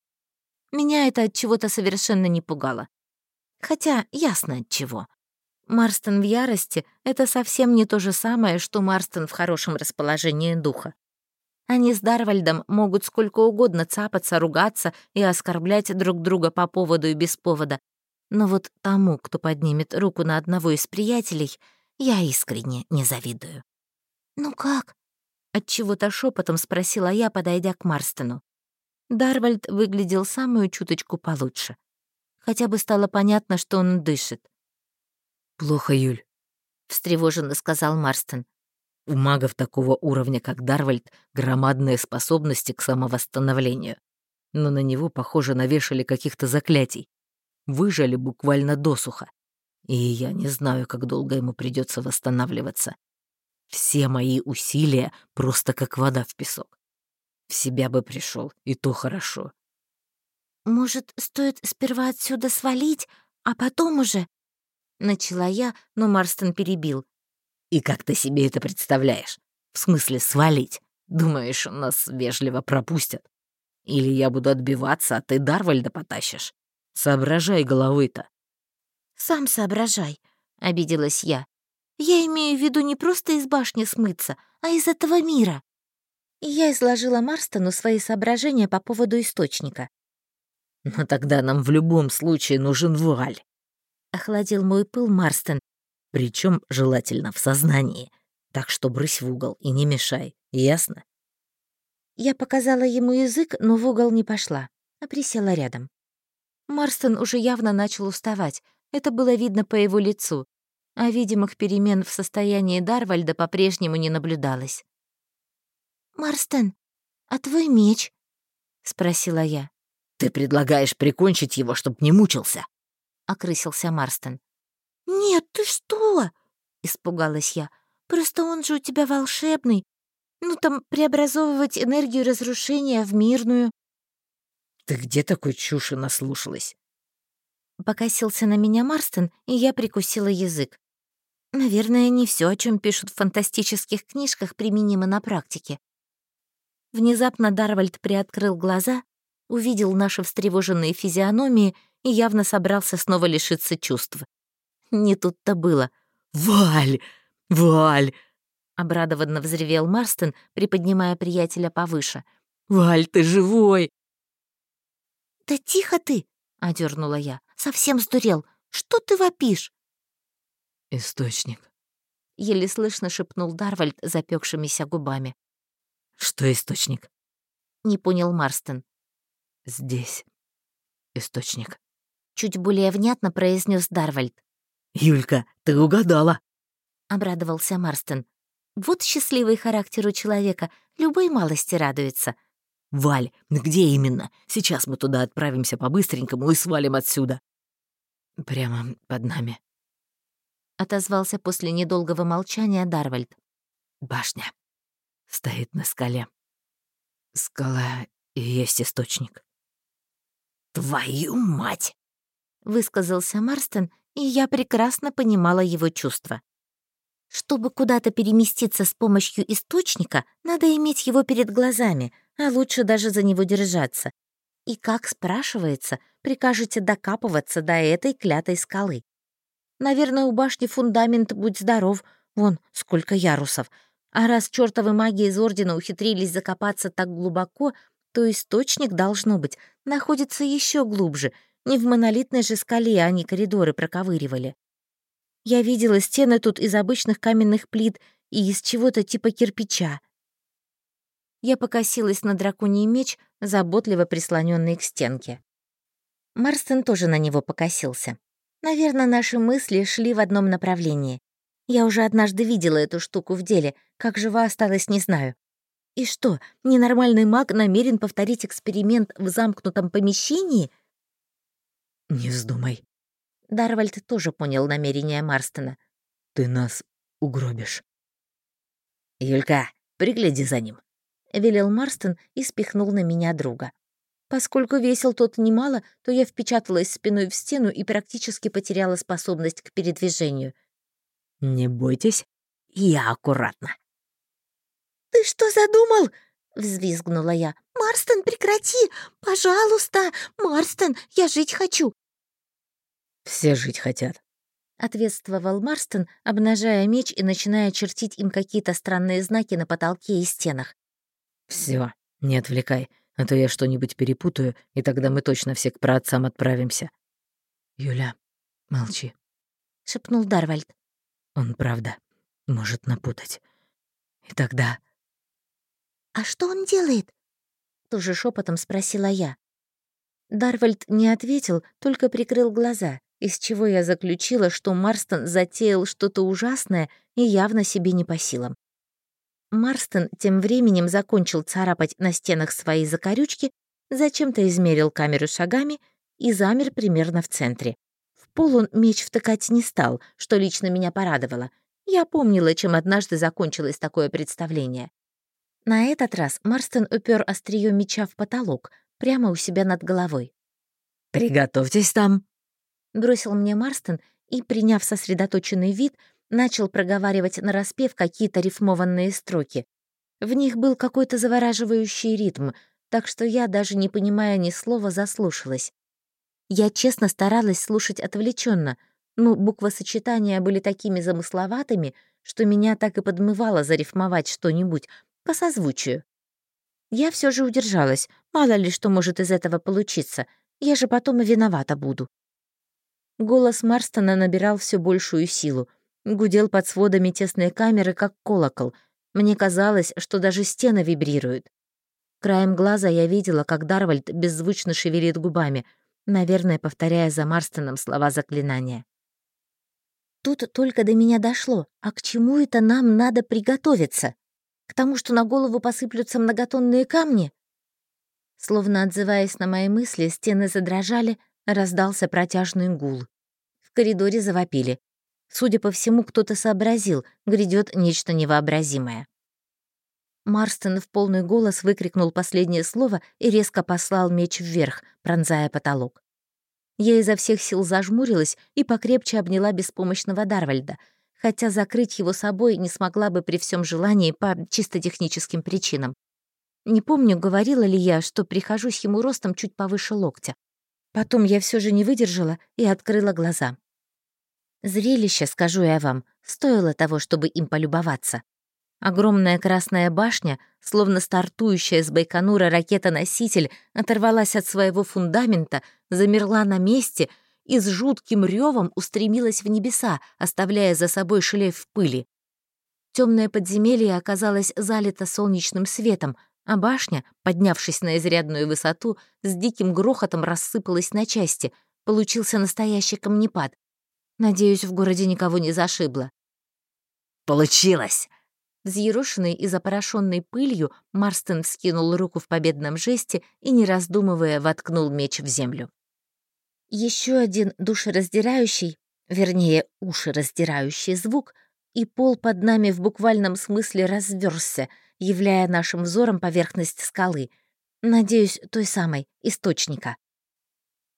Меня это от чего-то совершенно не пугало. Хотя ясно от чего. Марстон в ярости — это совсем не то же самое, что Марстон в хорошем расположении духа. Они с Дарвальдом могут сколько угодно цапаться, ругаться и оскорблять друг друга по поводу и без повода. Но вот тому, кто поднимет руку на одного из приятелей, я искренне не завидую. «Ну как?» — отчего-то шепотом спросила я, подойдя к Марстону. Дарвальд выглядел самую чуточку получше. Хотя бы стало понятно, что он дышит. «Плохо, Юль», — встревоженно сказал Марстон. У магов такого уровня, как Дарвальд, громадные способности к самовосстановлению. Но на него, похоже, навешали каких-то заклятий. Выжали буквально досуха. И я не знаю, как долго ему придется восстанавливаться. Все мои усилия просто как вода в песок. В себя бы пришел, и то хорошо. «Может, стоит сперва отсюда свалить, а потом уже...» Начала я, но Марстон перебил. И как ты себе это представляешь? В смысле свалить? Думаешь, нас вежливо пропустят? Или я буду отбиваться, а ты Дарвальда потащишь? Соображай головой-то. Сам соображай, — обиделась я. Я имею в виду не просто из башни смыться, а из этого мира. И я изложила Марстону свои соображения по поводу источника. «Но тогда нам в любом случае нужен Валь», — охладил мой пыл Марстон причем желательно в сознании. Так что брысь в угол и не мешай, ясно? Я показала ему язык, но в угол не пошла, а присела рядом. Марстон уже явно начал уставать, это было видно по его лицу, а видимых перемен в состоянии Дарвальда по-прежнему не наблюдалось. «Марстон, а твой меч?» — спросила я. «Ты предлагаешь прикончить его, чтоб не мучился?» — окрысился Марстон. «Нет, ты что?» — испугалась я. «Просто он же у тебя волшебный. Ну, там, преобразовывать энергию разрушения в мирную». «Ты где такой чуши наслушалась?» Покосился на меня Марстон, и я прикусила язык. Наверное, не все, о чем пишут в фантастических книжках, применимо на практике. Внезапно Дарвальд приоткрыл глаза, увидел наши встревоженные физиономии и явно собрался снова лишиться чувств. Не тут-то было. «Валь! Валь!» — обрадованно взревел Марстон, приподнимая приятеля повыше. «Валь, ты живой!» «Да тихо ты!» — одернула я. «Совсем сдурел! Что ты вопишь?» «Источник», — еле слышно шепнул Дарвальд запекшимися губами. «Что источник?» — не понял Марстон. «Здесь. Источник», — чуть более внятно произнес Дарвальд. «Юлька, ты угадала!» — обрадовался Марстон. «Вот счастливый характер у человека, любой малости радуется». «Валь, где именно? Сейчас мы туда отправимся по-быстренькому и свалим отсюда». «Прямо под нами», — отозвался после недолгого молчания Дарвальд. Башня. Стоит на скале. Скала и есть источник. «Твою мать!» — высказался Марстон, и я прекрасно понимала его чувства. Чтобы куда-то переместиться с помощью источника, надо иметь его перед глазами, а лучше даже за него держаться. И как, спрашивается, прикажете докапываться до этой клятой скалы? Наверное, у башни фундамент, будь здоров, вон сколько ярусов. А раз чертовы маги из Ордена ухитрились закопаться так глубоко, то источник, должно быть, находится еще глубже. Не в монолитной же скале они коридоры проковыривали. Я видела стены тут из обычных каменных плит и из чего-то типа кирпича. Я покосилась на драконий меч, заботливо прислоненный к стенке. Марстон тоже на него покосился. Наверное, наши мысли шли в одном направлении. Я уже однажды видела эту штуку в деле, как жива осталась, не знаю. И что, ненормальный маг намерен повторить эксперимент в замкнутом помещении? «Не вздумай», Дарвальд тоже понял намерение Марстона. «Ты нас угробишь». «Юлька, пригляди за ним», — велел Марстон и спихнул на меня друга. Поскольку весил тот немало, то я впечаталась спиной в стену и практически потеряла способность к передвижению. «Не бойтесь, я аккуратно». «Ты что задумал?» — взвизгнула я. «Марстон, прекрати! Пожалуйста! Марстон, я жить хочу! Все жить хотят», — ответствовал Марстон, обнажая меч и начиная чертить им какие-то странные знаки на потолке и стенах. Все, не отвлекай, а то я что-нибудь перепутаю, и тогда мы точно все к праотцам отправимся». «Юля, молчи», — шепнул Дарвальд. «Он, правда, может напутать. И тогда...» «А что он делает?» — тоже шепотом спросила я. Дарвальд не ответил, только прикрыл глаза из чего я заключила, что Марстон затеял что-то ужасное и явно себе не по силам. Марстон тем временем закончил царапать на стенах свои закорючки, зачем-то измерил камеру шагами и замер примерно в центре. В пол он меч втыкать не стал, что лично меня порадовало. Я помнила, чем однажды закончилось такое представление. На этот раз Марстон упер острие меча в потолок, прямо у себя над головой. «Приготовьтесь там», бросил мне Марстон и, приняв сосредоточенный вид, начал проговаривать нараспев какие-то рифмованные строки. В них был какой-то завораживающий ритм, так что я, даже не понимая ни слова, заслушалась. Я честно старалась слушать отвлеченно, но буквосочетания были такими замысловатыми, что меня так и подмывало зарифмовать что-нибудь по созвучию. Я все же удержалась, мало ли что может из этого получиться, я же потом и виновата буду. Голос Марстона набирал все большую силу. Гудел под сводами тесной камеры, как колокол. Мне казалось, что даже стены вибрируют. Краем глаза я видела, как Дарвальд беззвучно шевелит губами, наверное, повторяя за Марстоном слова заклинания. Тут только до меня дошло, а к чему это нам надо приготовиться? К тому, что на голову посыплются многотонные камни? Словно отзываясь на мои мысли, стены задрожали, Раздался протяжный гул. В коридоре завопили. Судя по всему, кто-то сообразил, грядет нечто невообразимое. Марстон в полный голос выкрикнул последнее слово и резко послал меч вверх, пронзая потолок. Я изо всех сил зажмурилась и покрепче обняла беспомощного Дарвальда, хотя закрыть его собой не смогла бы при всем желании по чисто техническим причинам. Не помню, говорила ли я, что прихожусь ему ростом чуть повыше локтя. Потом я все же не выдержала и открыла глаза. Зрелище, скажу я вам, стоило того, чтобы им полюбоваться. Огромная красная башня, словно стартующая с Байконура ракета-носитель, оторвалась от своего фундамента, замерла на месте и с жутким ревом устремилась в небеса, оставляя за собой шлейф пыли. Темное подземелье оказалось залито солнечным светом, а башня, поднявшись на изрядную высоту, с диким грохотом рассыпалась на части. Получился настоящий камнепад. Надеюсь, в городе никого не зашибло. «Получилось!» Взъерошенный и запорошенный пылью, Марстон вскинул руку в победном жесте и, не раздумывая, воткнул меч в землю. Еще один душераздирающий, вернее, ушераздирающий звук и пол под нами в буквальном смысле разверзся, являя нашим взором поверхность скалы. Надеюсь, той самой, источника.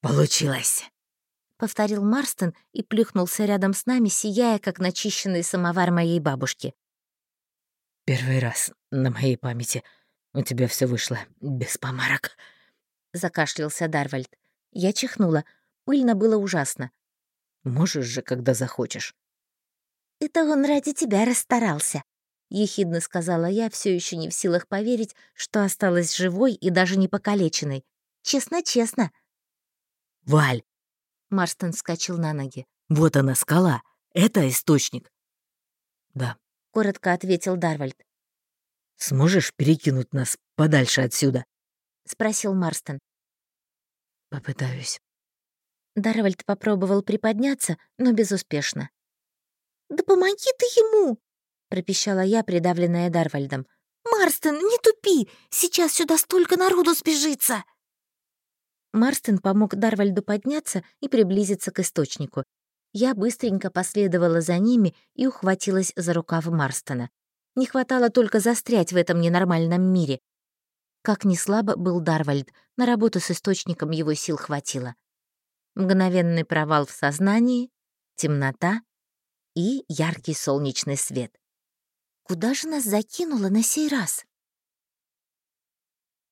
«Получилось!» — повторил Марстон и плюхнулся рядом с нами, сияя, как начищенный самовар моей бабушки. «Первый раз на моей памяти у тебя все вышло без помарок», — закашлялся Дарвальд. Я чихнула. Пыльно было ужасно. «Можешь же, когда захочешь». «Это он ради тебя расстарался», — ехидно сказала я, все еще не в силах поверить, что осталась живой и даже не покалеченной. «Честно-честно». «Валь!» Марстон вскочил на ноги. «Вот она, скала. Это источник». «Да», — коротко ответил Дарвальд. «Сможешь перекинуть нас подальше отсюда?» — спросил Марстон. «Попытаюсь». Дарвальд попробовал приподняться, но безуспешно. «Да помоги ты ему!» — пропищала я, придавленная Дарвальдом. «Марстон, не тупи! Сейчас сюда столько народу сбежится!» Марстон помог Дарвальду подняться и приблизиться к источнику. Я быстренько последовала за ними и ухватилась за рукав Марстона. Не хватало только застрять в этом ненормальном мире. Как ни слабо был Дарвальд, на работу с источником его сил хватило. Мгновенный провал в сознании, темнота и яркий солнечный свет. Куда же нас закинуло на сей раз?